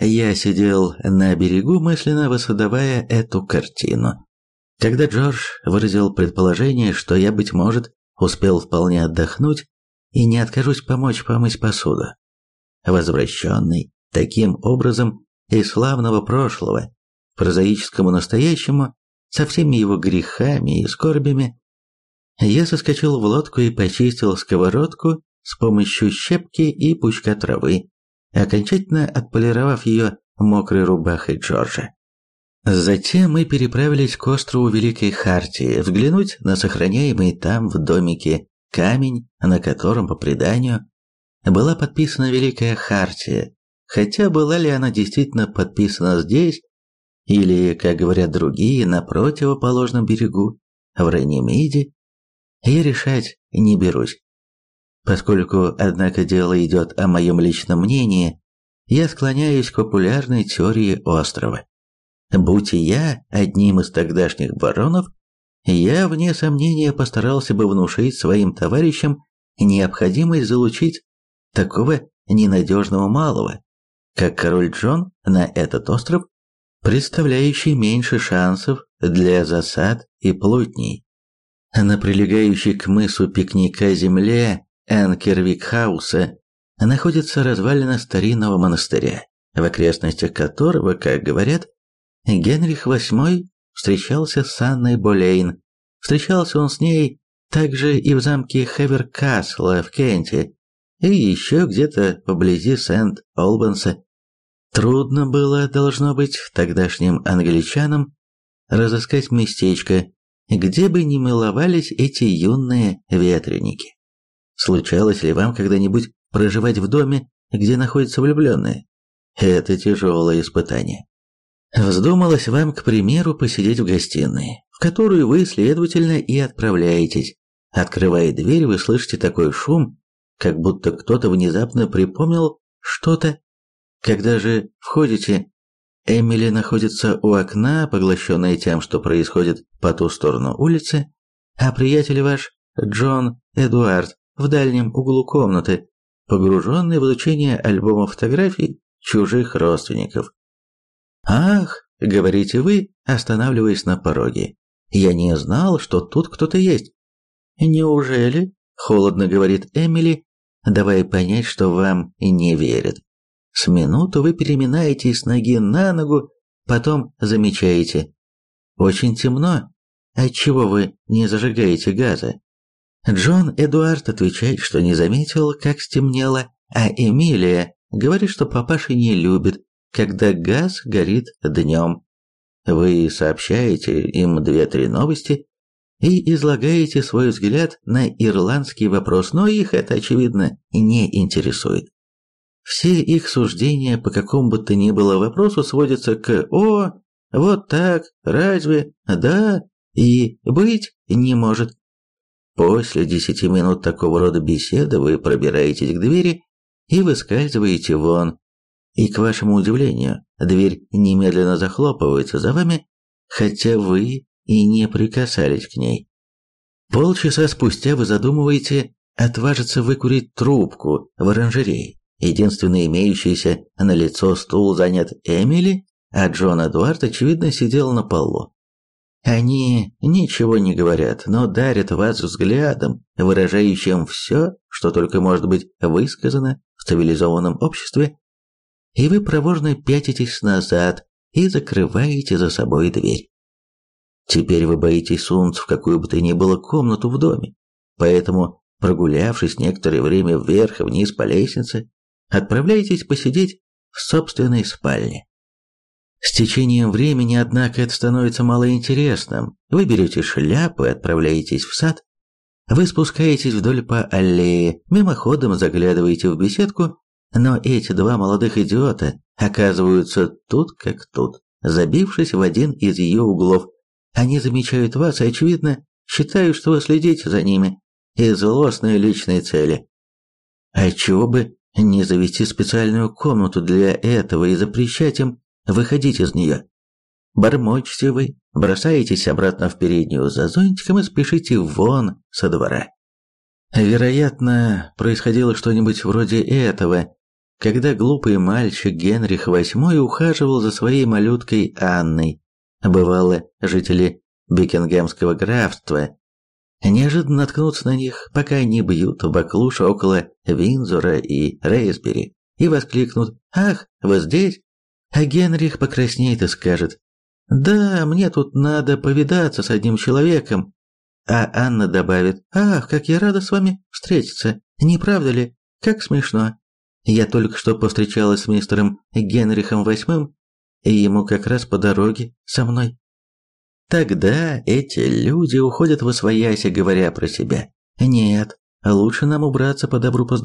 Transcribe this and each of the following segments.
я сидел на берегу, мысленно воссоздавая эту картину. Когда Джордж выразил предположение, что я, быть может, успел вполне отдохнуть и не откажусь помочь помыть посуду. Возвращенный таким образом из славного прошлого к прозаическому настоящему, со всеми его грехами и скорбями, я соскочил в лодку и почистил сковородку с помощью щепки и пучка травы, окончательно отполировав ее мокрой рубахой Джорджа. Затем мы переправились к острову Великой Хартии, взглянуть на сохраняемый там в домике камень, на котором, по преданию, была подписана Великая Хартия, хотя была ли она действительно подписана здесь, или, как говорят другие, на противоположном берегу, в Ранемиде, я решать не берусь. Поскольку, однако, дело идет о моем личном мнении, я склоняюсь к популярной теории острова. Будь я одним из тогдашних баронов, я, вне сомнения, постарался бы внушить своим товарищам необходимость залучить такого ненадежного малого, как король Джон на этот остров, представляющий меньше шансов для засад и плутней. На прилегающей к мысу пикника земле Энкервикхауса находится развалина старинного монастыря, в окрестностях которого, как говорят, Генрих VIII встречался с Анной Болейн. Встречался он с ней также и в замке Хеверкасла в Кенте, и еще где-то поблизи Сент-Олбанса. Трудно было, должно быть, тогдашним англичанам разыскать местечко, где бы не миловались эти юные ветреники. Случалось ли вам когда-нибудь проживать в доме, где находятся влюбленные? Это тяжелое испытание. Вздумалось вам, к примеру, посидеть в гостиной, в которую вы, следовательно, и отправляетесь. Открывая дверь, вы слышите такой шум, как будто кто-то внезапно припомнил что-то. Когда же входите, Эмили находится у окна, поглощенная тем, что происходит по ту сторону улицы, а приятель ваш, Джон Эдуард, в дальнем углу комнаты, погруженный в изучение альбома фотографий чужих родственников. «Ах!» — говорите вы, останавливаясь на пороге. «Я не знал, что тут кто-то есть». «Неужели?» — холодно говорит Эмили, давая понять, что вам не верят. С минуту вы переминаетесь с ноги на ногу, потом замечаете. Очень темно. Отчего вы не зажигаете газа? Джон Эдуард отвечает, что не заметил, как стемнело, а Эмилия говорит, что папаша не любит, когда газ горит днем. Вы сообщаете им две-три новости и излагаете свой взгляд на ирландский вопрос, но их это, очевидно, не интересует. Все их суждения по какому бы то ни было вопросу сводятся к «О, вот так, разве, да, и быть не может». После десяти минут такого рода беседы вы пробираетесь к двери и выскальзываете вон. И, к вашему удивлению, дверь немедленно захлопывается за вами, хотя вы и не прикасались к ней. Полчаса спустя вы задумываете отважиться выкурить трубку в оранжерее. Единственный имеющийся на лицо стул занят Эмили, а Джон Эдуард, очевидно, сидел на полу. Они ничего не говорят, но дарят вас взглядом, выражающим все, что только может быть высказано в цивилизованном обществе, и вы проворно пятитесь назад и закрываете за собой дверь. Теперь вы боитесь сунуться в какую бы то ни было комнату в доме, поэтому, прогулявшись некоторое время вверх и вниз по лестнице, отправляетесь посидеть в собственной спальне. С течением времени, однако, это становится малоинтересным. Вы берете шляпу и отправляетесь в сад. Вы спускаетесь вдоль по аллее, мимоходом заглядываете в беседку, но эти два молодых идиота оказываются тут как тут, забившись в один из ее углов. Они замечают вас и, очевидно, считают, что вы следите за ними из злостной личной цели. А чего бы не завести специальную комнату для этого и запрещать им выходить из нее. Бормочете вы, бросаетесь обратно в переднюю за зонтиком и спешите вон со двора. Вероятно, происходило что-нибудь вроде этого, когда глупый мальчик Генрих VIII ухаживал за своей малюткой Анной. Бывало, жители Бекингемского графства неожиданно наткнутся на них, пока они бьют в баклуши около Винзора и Рейсбери, и воскликнут «Ах, вы здесь?» А Генрих покраснеет и скажет «Да, мне тут надо повидаться с одним человеком». А Анна добавит «Ах, как я рада с вами встретиться, не правда ли? Как смешно. Я только что повстречалась с мистером Генрихом VIII, и ему как раз по дороге со мной». Тогда эти люди уходят в освояси, говоря про себя. Нет, лучше нам убраться по добру, по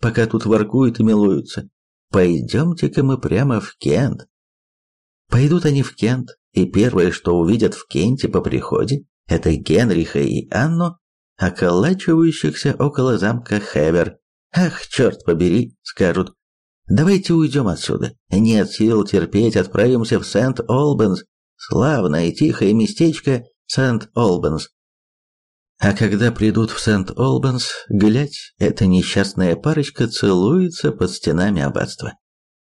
пока тут воркуют и милуются. Пойдемте-ка мы прямо в Кент. Пойдут они в Кент, и первое, что увидят в Кенте по приходе, это Генриха и Анну, околачивающихся около замка Хевер. Ах, черт побери, скажут. Давайте уйдем отсюда. Нет сил терпеть, отправимся в Сент-Олбанс, Славное тихое местечко Сент-Олбанс. А когда придут в Сент-Олбанс, глядь, эта несчастная парочка целуется под стенами аббатства.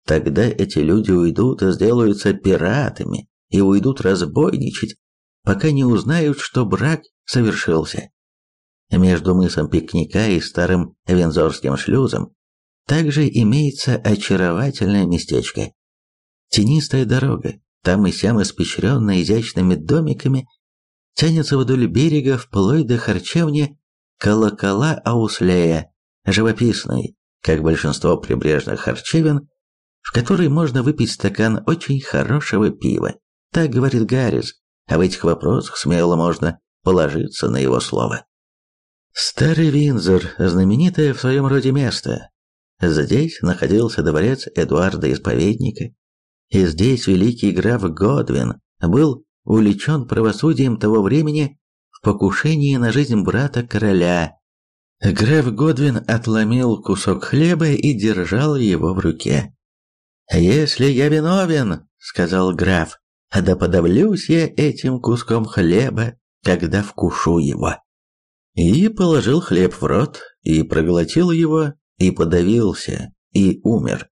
Тогда эти люди уйдут и сделаются пиратами, и уйдут разбойничать, пока не узнают, что брак совершился. Между мысом пикника и старым Вензорским шлюзом также имеется очаровательное местечко. Тенистая дорога, там и сям испещренная изящными домиками, тянется вдоль берега вплоть до харчевни колокола Ауслея, живописной, как большинство прибрежных харчевин, в которой можно выпить стакан очень хорошего пива. Так говорит Гаррис, а в этих вопросах смело можно положиться на его слово. Старый Винзор – знаменитое в своем роде место. Здесь находился дворец Эдуарда Исповедника, и здесь великий граф Годвин был увлечен правосудием того времени в покушении на жизнь брата короля. Граф Годвин отломил кусок хлеба и держал его в руке. «Если я виновен, — сказал граф, — да подавлюсь я этим куском хлеба, когда вкушу его». И положил хлеб в рот, и проглотил его, и подавился, и умер.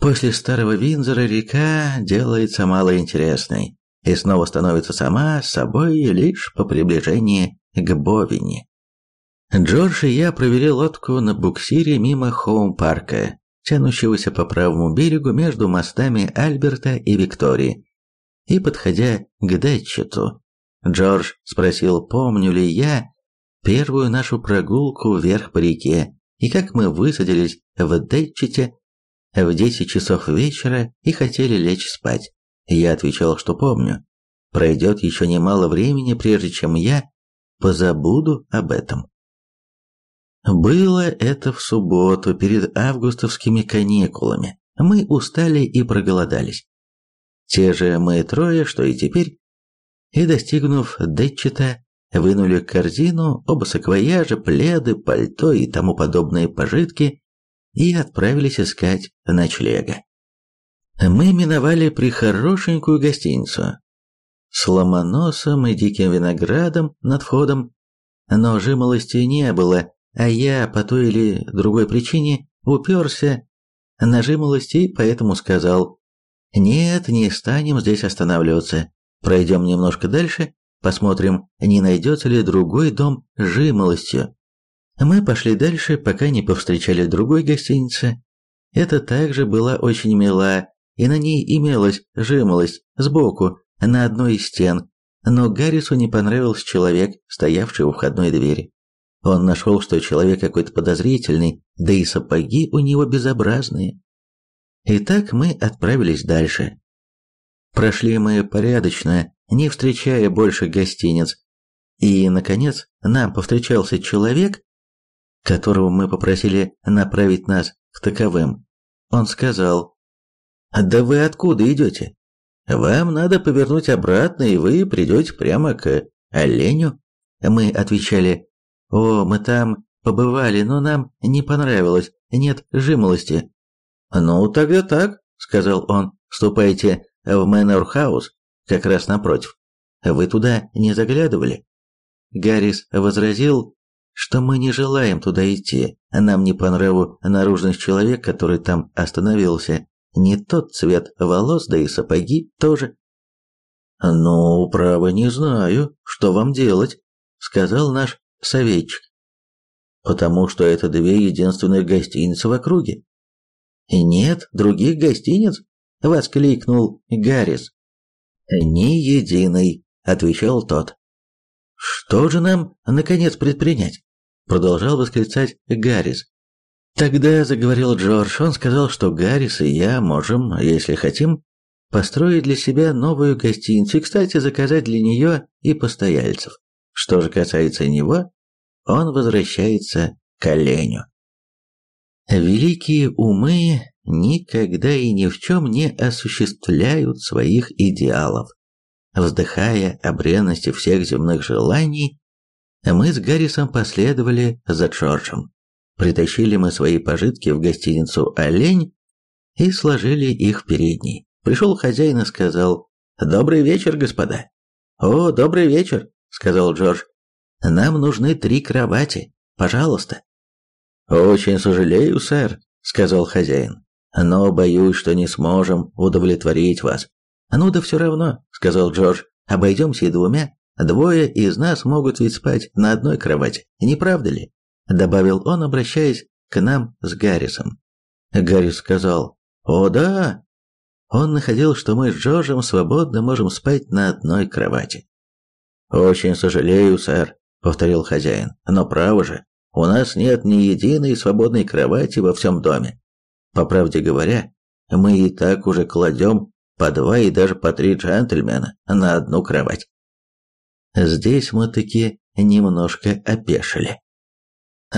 После старого Винзора река делается малоинтересной и снова становится сама собой лишь по приближении к Бовине. Джордж и я провели лодку на буксире мимо Хоум-парка, тянущегося по правому берегу между мостами Альберта и Виктории. И подходя к Дэтчету, Джордж спросил, помню ли я первую нашу прогулку вверх по реке, и как мы высадились в Дэтчете в 10 часов вечера и хотели лечь спать. Я отвечал, что помню. Пройдет еще немало времени, прежде чем я позабуду об этом. Было это в субботу перед августовскими каникулами. Мы устали и проголодались. Те же мы трое, что и теперь. И достигнув Детчета, вынули корзину, оба саквояжа, пледы, пальто и тому подобные пожитки и отправились искать ночлега. Мы миновали прихорошенькую гостиницу с ломоносом и диким виноградом над входом, но жимолости не было, а я по той или другой причине уперся на жимолости, поэтому сказал «Нет, не станем здесь останавливаться, пройдем немножко дальше, посмотрим, не найдется ли другой дом с жимолостью». Мы пошли дальше, пока не повстречали другой гостиницы. Это также была очень мила, и на ней имелась жимолость сбоку, на одной из стен, но Гаррису не понравился человек, стоявший у входной двери. Он нашел, что человек какой-то подозрительный, да и сапоги у него безобразные. Итак, мы отправились дальше. Прошли мы порядочно, не встречая больше гостиниц. И, наконец, нам повстречался человек, которого мы попросили направить нас к таковым. Он сказал, «Да вы откуда идете? Вам надо повернуть обратно, и вы придете прямо к оленю». Мы отвечали, «О, мы там побывали, но нам не понравилось, нет жимолости». «Ну, тогда так», — сказал он, «ступайте в Мэнор-хаус, как раз напротив. Вы туда не заглядывали?» Гаррис возразил, что мы не желаем туда идти. Нам не по нраву наружность человек, который там остановился. Не тот цвет волос, да и сапоги тоже. «Ну, право, не знаю, что вам делать», — сказал наш советчик. «Потому что это две единственных гостиницы в округе». «Нет других гостиниц?» — воскликнул Гаррис. «Ни единой», — отвечал тот. «Что же нам, наконец, предпринять?» — продолжал восклицать Гаррис. Тогда заговорил Джордж. Он сказал, что Гаррис и я можем, если хотим, построить для себя новую гостиницу и, кстати, заказать для нее и постояльцев. Что же касается него, он возвращается к оленю. Великие умы никогда и ни в чем не осуществляют своих идеалов. Вздыхая о бренности всех земных желаний, мы с Гаррисом последовали за Джорджем. Притащили мы свои пожитки в гостиницу «Олень» и сложили их в передней. Пришел хозяин и сказал «Добрый вечер, господа». «О, добрый вечер», — сказал Джордж. «Нам нужны три кровати. Пожалуйста». «Очень сожалею, сэр», — сказал хозяин. «Но боюсь, что не сможем удовлетворить вас». «Ну да все равно», — сказал Джордж. «Обойдемся и двумя. Двое из нас могут ведь спать на одной кровати, не правда ли?» Добавил он, обращаясь к нам с Гаррисом. Гаррис сказал «О да, он находил, что мы с Джорджем свободно можем спать на одной кровати. «Очень сожалею, сэр», — повторил хозяин, — «но право же, у нас нет ни единой свободной кровати во всем доме. По правде говоря, мы и так уже кладем по два и даже по три джентльмена на одну кровать». Здесь мы таки немножко опешили.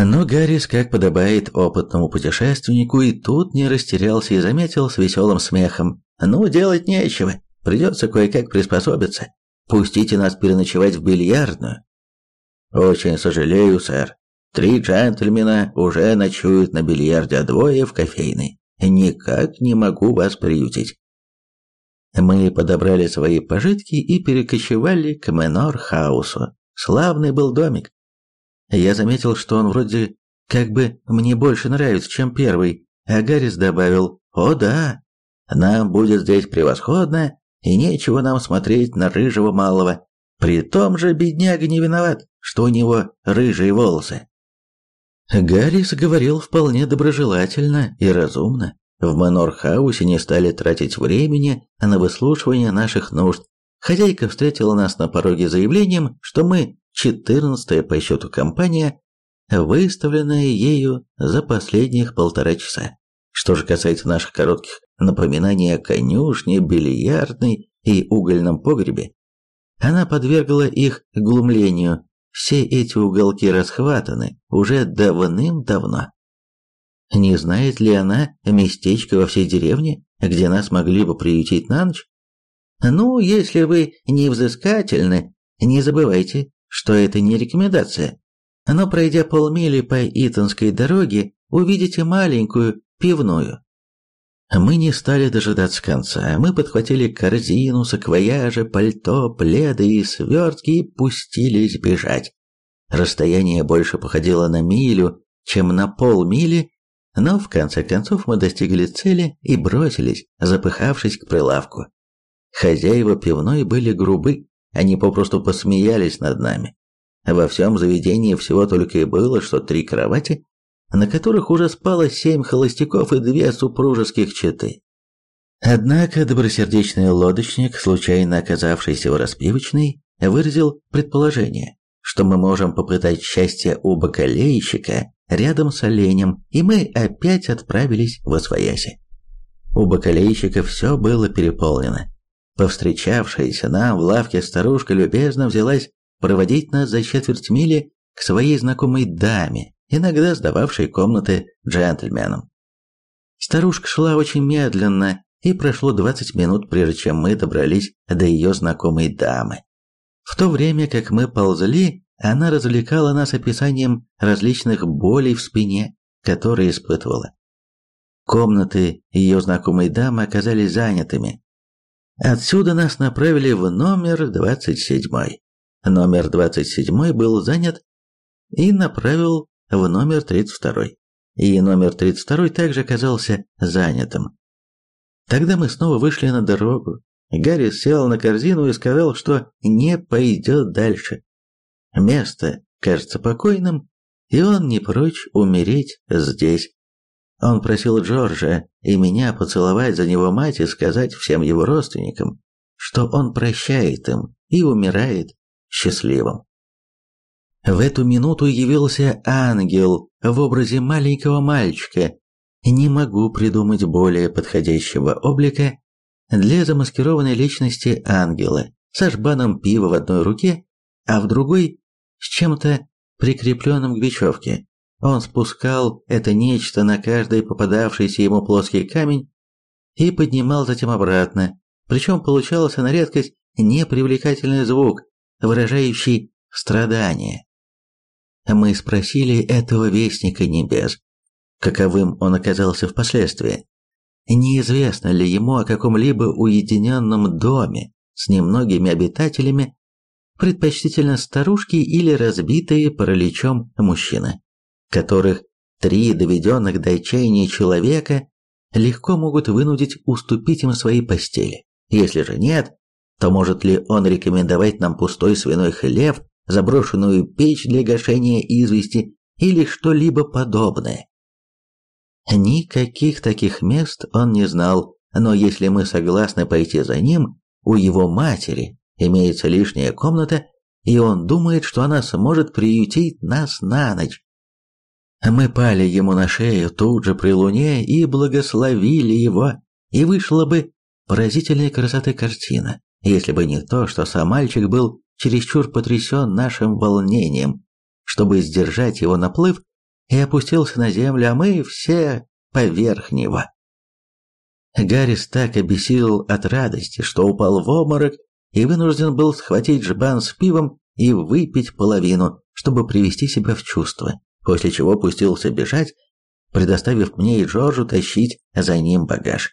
Но Гаррис, как подобает опытному путешественнику, и тут не растерялся и заметил с веселым смехом. «Ну, делать нечего. Придется кое-как приспособиться. Пустите нас переночевать в бильярдную». «Очень сожалею, сэр. Три джентльмена уже ночуют на бильярде, а двое в кофейной. Никак не могу вас приютить». Мы подобрали свои пожитки и перекочевали к Менор-хаусу. Славный был домик. Я заметил, что он вроде как бы мне больше нравится, чем первый, а Гаррис добавил «О да, нам будет здесь превосходно, и нечего нам смотреть на рыжего малого. При том же бедняга не виноват, что у него рыжие волосы». Гаррис говорил вполне доброжелательно и разумно. В Манор-хаусе не стали тратить времени на выслушивание наших нужд. Хозяйка встретила нас на пороге заявлением, что мы четырнадцатая по счету компания, выставленная ею за последних полтора часа. Что же касается наших коротких напоминаний о конюшне, бильярдной и угольном погребе, она подвергла их глумлению. Все эти уголки расхватаны уже давным-давно. Не знает ли она местечко во всей деревне, где нас могли бы приютить на ночь? Ну, если вы невзыскательны, не забывайте, что это не рекомендация. Но пройдя полмили по Итонской дороге, увидите маленькую пивную. Мы не стали дожидаться конца, мы подхватили корзину, саквояжи, пальто, пледы и свертки и пустились бежать. Расстояние больше походило на милю, чем на полмили, но в конце концов мы достигли цели и бросились, запыхавшись к прилавку. Хозяева пивной были грубы, они попросту посмеялись над нами. Во всем заведении всего только и было, что три кровати, на которых уже спало семь холостяков и две супружеских четы. Однако добросердечный лодочник, случайно оказавшийся в распивочной, выразил предположение, что мы можем попытать счастье у бакалейщика рядом с оленем, и мы опять отправились в Освояси. У бакалейщика все было переполнено. Повстречавшаяся нам в лавке старушка любезно взялась проводить нас за четверть мили к своей знакомой даме, иногда сдававшей комнаты джентльменам. Старушка шла очень медленно, и прошло 20 минут, прежде чем мы добрались до ее знакомой дамы. В то время как мы ползли, она развлекала нас описанием различных болей в спине, которые испытывала. Комнаты ее знакомой дамы оказались занятыми, Отсюда нас направили в номер 27. Номер 27 был занят и направил в номер 32. И номер 32 также оказался занятым. Тогда мы снова вышли на дорогу. Гарри сел на корзину и сказал, что не пойдет дальше. Место кажется покойным, и он не прочь умереть здесь. Он просил Джорджа и меня поцеловать за него мать и сказать всем его родственникам, что он прощает им и умирает счастливым. В эту минуту явился ангел в образе маленького мальчика. Не могу придумать более подходящего облика для замаскированной личности ангела со жбаном пива в одной руке, а в другой с чем-то прикрепленным к бечевке. Он спускал это нечто на каждый попадавшийся ему плоский камень и поднимал затем обратно, причем получался на редкость непривлекательный звук, выражающий страдание. Мы спросили этого вестника небес, каковым он оказался впоследствии, неизвестно ли ему о каком-либо уединенном доме с немногими обитателями, предпочтительно старушки или разбитые параличом мужчины которых три доведенных до отчаяния человека легко могут вынудить уступить им свои постели. Если же нет, то может ли он рекомендовать нам пустой свиной хлеб, заброшенную печь для гашения извести или что-либо подобное? Никаких таких мест он не знал, но если мы согласны пойти за ним, у его матери имеется лишняя комната, и он думает, что она сможет приютить нас на ночь. Мы пали ему на шею тут же при луне и благословили его, и вышла бы поразительной красоты картина, если бы не то, что сам мальчик был чересчур потрясен нашим волнением, чтобы сдержать его наплыв, и опустился на землю, а мы все поверх него. Гаррис так обессилел от радости, что упал в обморок и вынужден был схватить жбан с пивом и выпить половину, чтобы привести себя в чувство после чего пустился бежать, предоставив мне и Джорджу тащить за ним багаж.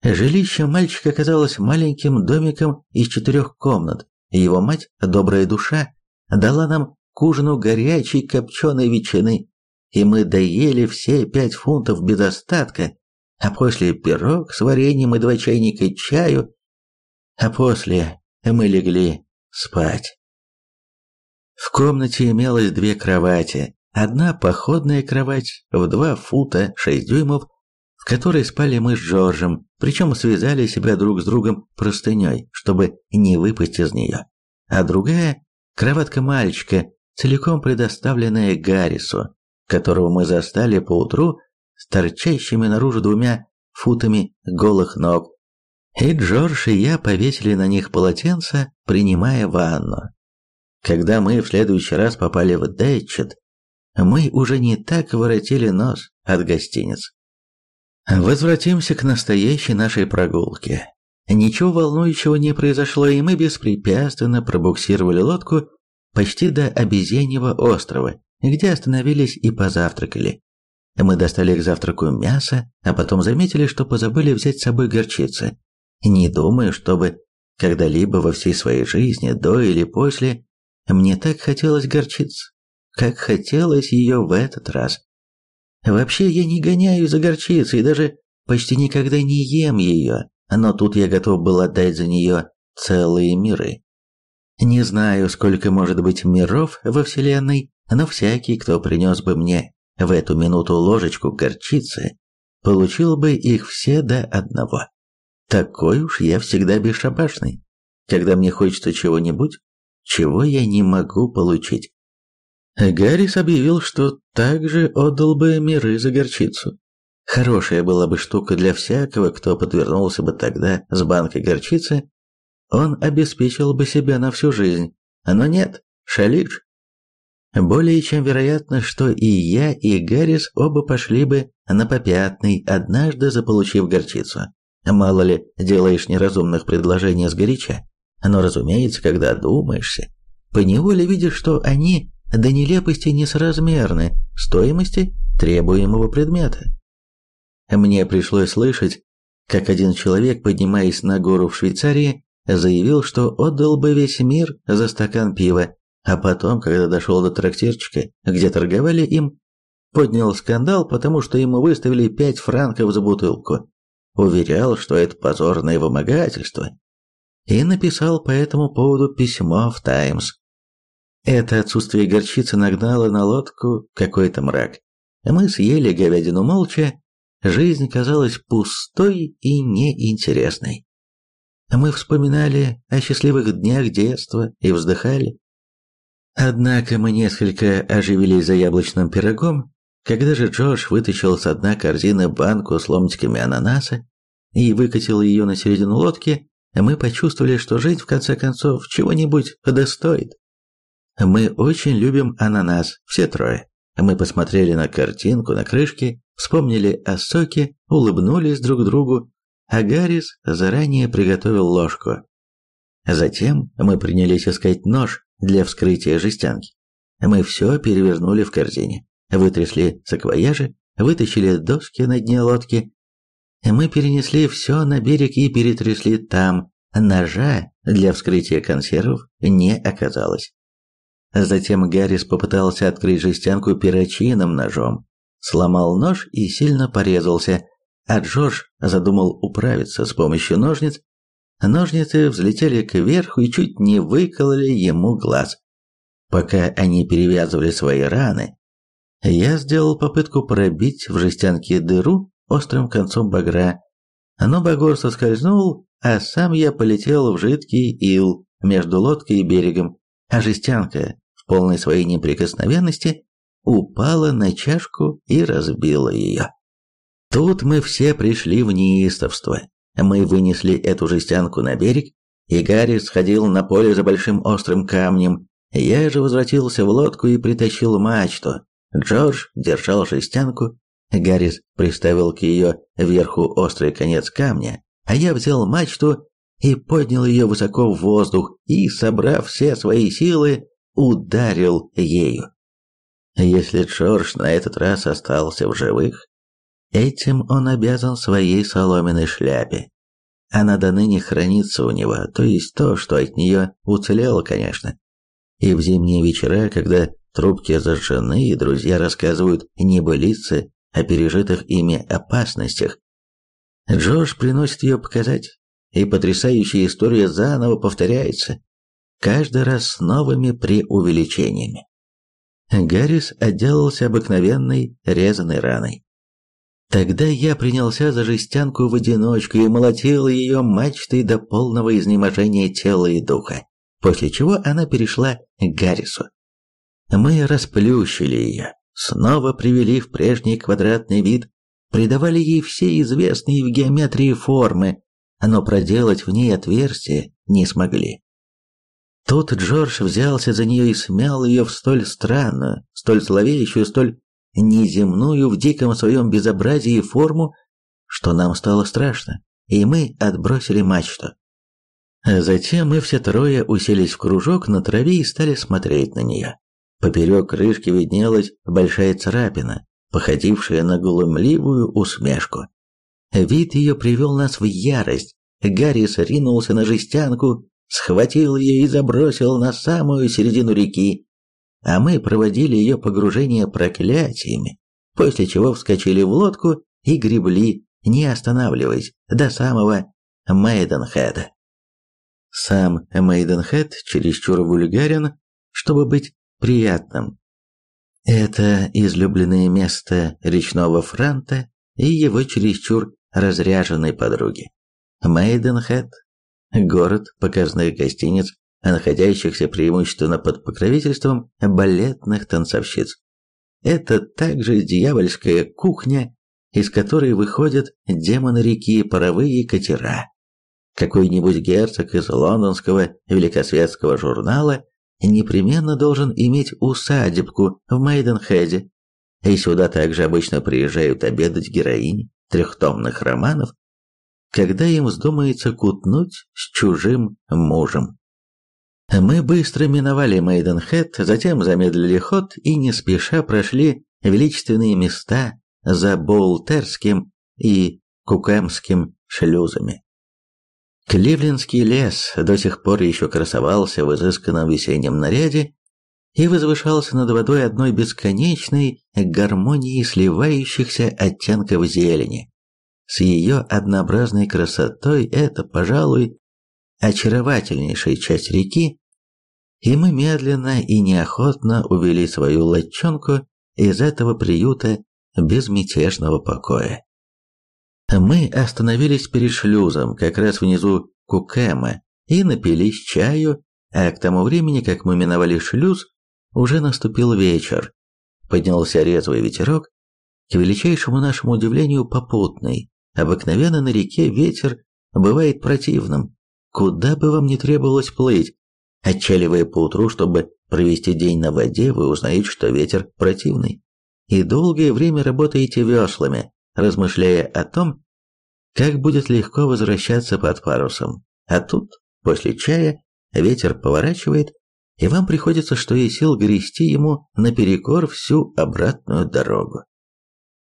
Жилище мальчика оказалось маленьким домиком из четырех комнат. Его мать, добрая душа, дала нам к ужину горячей копченой ветчины, и мы доели все пять фунтов без остатка, а после пирог с вареньем и два чайника чаю, а после мы легли спать. В комнате имелось две кровати. Одна походная кровать в два фута шесть дюймов, в которой спали мы с Джорджем, причем связали себя друг с другом простыней, чтобы не выпасть из нее. А другая – кроватка мальчика, целиком предоставленная Гаррису, которого мы застали поутру с торчащими наружу двумя футами голых ног. И Джордж и я повесили на них полотенца, принимая ванну. Когда мы в следующий раз попали в Дэтчет, мы уже не так воротили нос от гостиниц. Возвратимся к настоящей нашей прогулке. Ничего волнующего не произошло, и мы беспрепятственно пробуксировали лодку почти до обезьяньего острова, где остановились и позавтракали. Мы достали к завтраку мясо, а потом заметили, что позабыли взять с собой горчицы. Не думаю, чтобы когда-либо во всей своей жизни, до или после, мне так хотелось горчицы, как хотелось ее в этот раз. Вообще я не гоняю за горчицей, даже почти никогда не ем ее, но тут я готов был отдать за нее целые миры. Не знаю, сколько может быть миров во Вселенной, но всякий, кто принес бы мне в эту минуту ложечку горчицы, получил бы их все до одного. Такой уж я всегда бесшабашный. Когда мне хочется чего-нибудь, чего я не могу получить. Гаррис объявил, что также отдал бы миры за горчицу. Хорошая была бы штука для всякого, кто подвернулся бы тогда с банкой горчицы. Он обеспечил бы себя на всю жизнь. Но нет, шалиш. Более чем вероятно, что и я, и Гаррис оба пошли бы на попятный, однажды заполучив горчицу. Мало ли, делаешь неразумных предложений сгоряча. Но, разумеется, когда думаешься, поневоле видишь, что они до нелепости несоразмерны стоимости требуемого предмета. Мне пришлось слышать, как один человек, поднимаясь на гору в Швейцарии, заявил, что отдал бы весь мир за стакан пива, А потом, когда дошел до трактирчика, где торговали им, поднял скандал, потому что ему выставили пять франков за бутылку. Уверял, что это позорное вымогательство. И написал по этому поводу письмо в «Таймс». Это отсутствие горчицы нагнало на лодку какой-то мрак. Мы съели говядину молча, жизнь казалась пустой и неинтересной. Мы вспоминали о счастливых днях детства и вздыхали. Однако мы несколько оживились за яблочным пирогом, когда же Джордж вытащил с дна корзины банку с ломтиками ананаса и выкатил ее на середину лодки, мы почувствовали, что жизнь в конце концов чего-нибудь достоит. Мы очень любим ананас, все трое. Мы посмотрели на картинку на крышке, вспомнили о соке, улыбнулись друг другу, а Гаррис заранее приготовил ложку. Затем мы принялись искать нож для вскрытия жестянки. Мы все перевернули в корзине, вытрясли саквояжи, вытащили доски на дне лодки. Мы перенесли все на берег и перетрясли там. Ножа для вскрытия консервов не оказалось. Затем Гаррис попытался открыть жестянку перочинным ножом, сломал нож и сильно порезался, а Джордж задумал управиться с помощью ножниц. Ножницы взлетели кверху и чуть не выкололи ему глаз. Пока они перевязывали свои раны, я сделал попытку пробить в жестянке дыру острым концом багра, но багор соскользнул, а сам я полетел в жидкий ил между лодкой и берегом, а жестянка в полной своей неприкосновенности упала на чашку и разбила ее. Тут мы все пришли в неистовство. Мы вынесли эту жестянку на берег, и Гарри сходил на поле за большим острым камнем. Я же возвратился в лодку и притащил мачту. Джордж держал жестянку, Гаррис приставил к ее верху острый конец камня, а я взял мачту и поднял ее высоко в воздух и, собрав все свои силы, ударил ею. Если Джордж на этот раз остался в живых, этим он обязан своей соломенной шляпе. Она до ныне хранится у него, то есть то, что от нее уцелело, конечно. И в зимние вечера, когда трубки зажжены и друзья рассказывают небылицы о пережитых ими опасностях, Джордж приносит ее показать и потрясающая история заново повторяется, каждый раз с новыми преувеличениями. Гаррис отделался обыкновенной резаной раной. Тогда я принялся за жестянку в одиночку и молотил ее мачтой до полного изнеможения тела и духа, после чего она перешла к Гаррису. Мы расплющили ее, снова привели в прежний квадратный вид, придавали ей все известные в геометрии формы, но проделать в ней отверстие не смогли. Тут Джордж взялся за нее и смял ее в столь странную, столь зловещую, столь неземную в диком своем безобразии форму, что нам стало страшно, и мы отбросили мачту. Затем мы все трое уселись в кружок на траве и стали смотреть на нее. Поперек крышки виднелась большая царапина, походившая на глумливую усмешку. Вид ее привел нас в ярость. Гаррис ринулся на жестянку, схватил ее и забросил на самую середину реки, а мы проводили ее погружение проклятиями, после чего вскочили в лодку и гребли, не останавливаясь, до самого Мейденхеда. Сам Мейденхед чересчур вульгарен, чтобы быть приятным. Это излюбленное место речного франта и его чересчур разряженной подруги. Мейденхед – город показных гостиниц, находящихся преимущественно под покровительством балетных танцовщиц. Это также дьявольская кухня, из которой выходят демоны реки, паровые катера. Какой-нибудь герцог из лондонского великосветского журнала непременно должен иметь усадебку в Мейденхеде, и сюда также обычно приезжают обедать героини трехтомных романов, когда им вздумается кутнуть с чужим мужем. Мы быстро миновали Мейденхед, затем замедлили ход и не спеша прошли величественные места за Болтерским и Кукемским шлюзами. Кливлендский лес до сих пор еще красовался в изысканном весеннем наряде, и возвышался над водой одной бесконечной гармонией сливающихся оттенков зелени. С ее однообразной красотой это, пожалуй, очаровательнейшая часть реки, и мы медленно и неохотно увели свою лодчонку из этого приюта безмятежного покоя. Мы остановились перед шлюзом, как раз внизу Кукэма, и напились чаю, а к тому времени, как мы миновали шлюз, уже наступил вечер. Поднялся резвый ветерок, к величайшему нашему удивлению попутный. Обыкновенно на реке ветер бывает противным. Куда бы вам ни требовалось плыть, отчаливая поутру, чтобы провести день на воде, вы узнаете, что ветер противный. И долгое время работаете веслами, размышляя о том, как будет легко возвращаться под парусом. А тут, после чая, ветер поворачивает, и вам приходится что и сил грести ему наперекор всю обратную дорогу.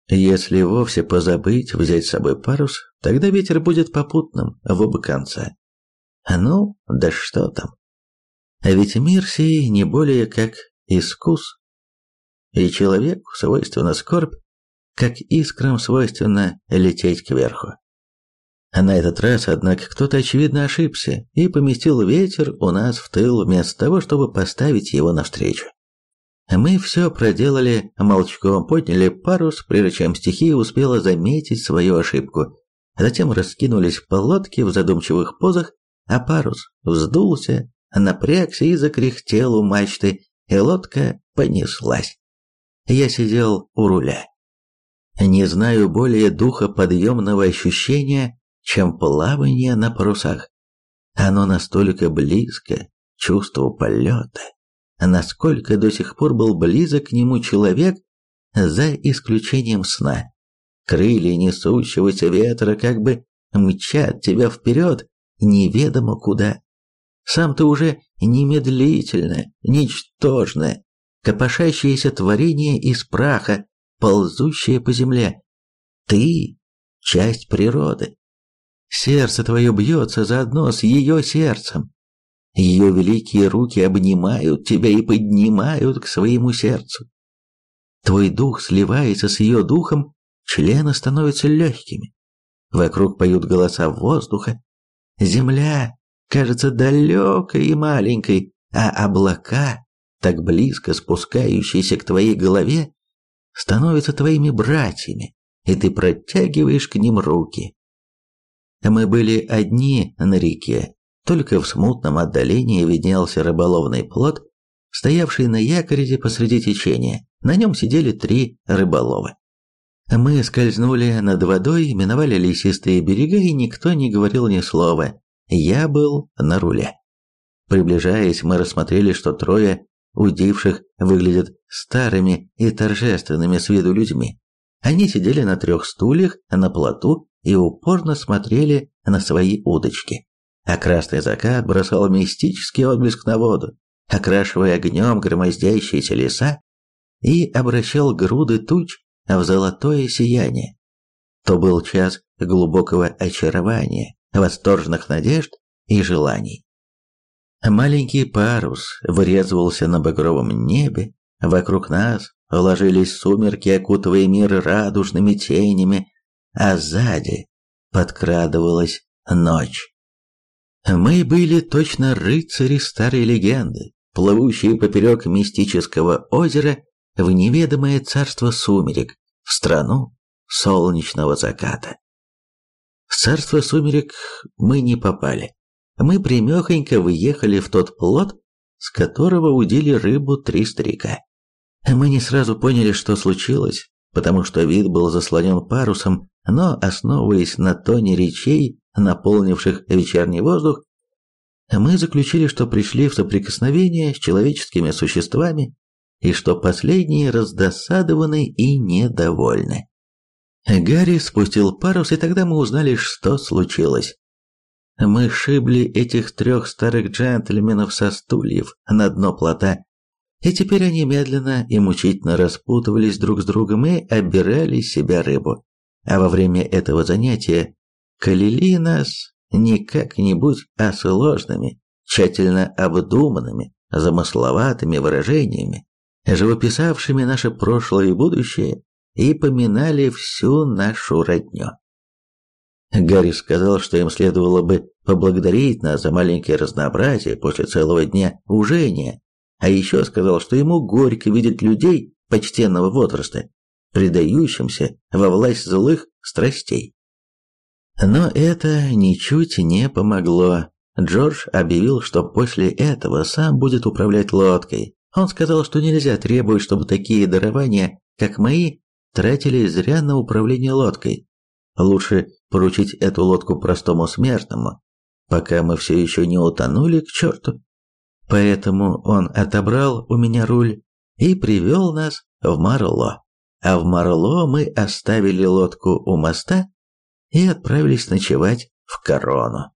Если вовсе позабыть взять с собой парус, тогда ветер будет попутным в оба конца. Ну, да что там. А ведь мир сей не более как искус. И человеку свойственна скорбь, как искрам свойственно лететь кверху. А на этот раз, однако, кто-то очевидно ошибся и поместил ветер у нас в тыл вместо того, чтобы поставить его навстречу. Мы все проделали молчком, подняли парус, прежде чем стихия успела заметить свою ошибку. Затем раскинулись по лодке в задумчивых позах, а парус вздулся, напрягся и закряхтел у мачты, и лодка понеслась. Я сидел у руля. Не знаю более духа подъемного ощущения, чем плавание на парусах. Оно настолько близко, чувство полета, насколько до сих пор был близок к нему человек, за исключением сна. Крылья несущегося ветра как бы мчат тебя вперед, неведомо куда. Сам ты уже немедлительно, ничтожное, копошащееся творение из праха, ползущее по земле. Ты – часть природы. Сердце твое бьется заодно с ее сердцем. Ее великие руки обнимают тебя и поднимают к своему сердцу. Твой дух сливается с ее духом, члены становятся легкими. Вокруг поют голоса воздуха. Земля кажется далекой и маленькой, а облака, так близко спускающиеся к твоей голове, становятся твоими братьями, и ты протягиваешь к ним руки. Мы были одни на реке, только в смутном отдалении виднелся рыболовный плот, стоявший на якоре посреди течения. На нем сидели три рыболова. Мы скользнули над водой, миновали лесистые берега, и никто не говорил ни слова. Я был на руле. Приближаясь, мы рассмотрели, что трое удивших выглядят старыми и торжественными с виду людьми. Они сидели на трех стульях на плоту и упорно смотрели на свои удочки. А красный закат бросал мистический отблеск на воду, окрашивая огнем громоздящиеся леса и обращал груды туч в золотое сияние. То был час глубокого очарования, восторженных надежд и желаний. Маленький парус вырезывался на багровом небе, вокруг нас ложились сумерки, окутывая мир радужными тенями, а сзади подкрадывалась ночь. Мы были точно рыцари старой легенды, плывущие поперек мистического озера в неведомое царство сумерек, в страну солнечного заката. В царство сумерек мы не попали. Мы примехонько выехали в тот плот, с которого удили рыбу три старика. Мы не сразу поняли, что случилось, потому что вид был заслонен парусом, но, основываясь на тоне речей, наполнивших вечерний воздух, мы заключили, что пришли в соприкосновение с человеческими существами и что последние раздосадованы и недовольны. Гарри спустил парус, и тогда мы узнали, что случилось. Мы шибли этих трех старых джентльменов со стульев на дно плота, и теперь они медленно и мучительно распутывались друг с другом и обирали себя рыбу. А во время этого занятия калили нас не как-нибудь, а сложными, тщательно обдуманными, замысловатыми выражениями, живописавшими наше прошлое и будущее, и поминали всю нашу родню. Гарри сказал, что им следовало бы поблагодарить нас за маленькое разнообразие после целого дня ужения, а еще сказал, что ему горько видеть людей почтенного возраста, предающимся во власть злых страстей. Но это ничуть не помогло. Джордж объявил, что после этого сам будет управлять лодкой. Он сказал, что нельзя требовать, чтобы такие дарования, как мои, тратили зря на управление лодкой. Лучше поручить эту лодку простому смертному, пока мы все еще не утонули к черту. Поэтому он отобрал у меня руль и привел нас в Марло. А в Марло мы оставили лодку у моста и отправились ночевать в Корону.